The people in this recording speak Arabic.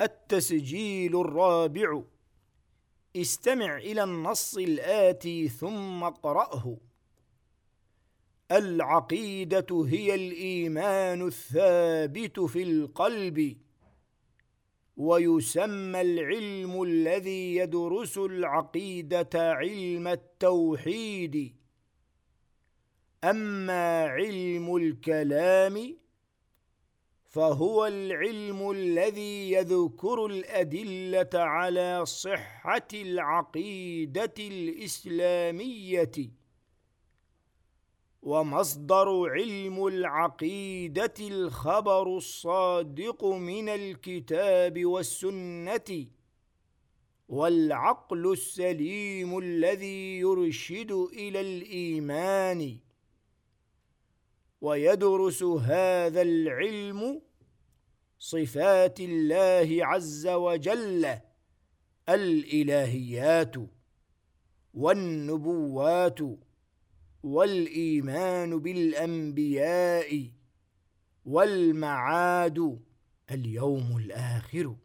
التسجيل الرابع. استمع إلى النص الآتي ثم اقرأه. العقيدة هي الإيمان الثابت في القلب. ويسمى العلم الذي يدرس العقيدة علم التوحيد. أما علم الكلام فهو العلم الذي يذكر الأدلة على صحة العقيدة الإسلامية. ومصدر علم العقيدة الخبر الصادق من الكتاب والسنة. والعقل السليم الذي يرشد إلى الإيمان. ويدرس هذا العلم صفات الله عز وجل الإلهيات والنبوات والإيمان بالأنبياء والمعاد اليوم الآخر.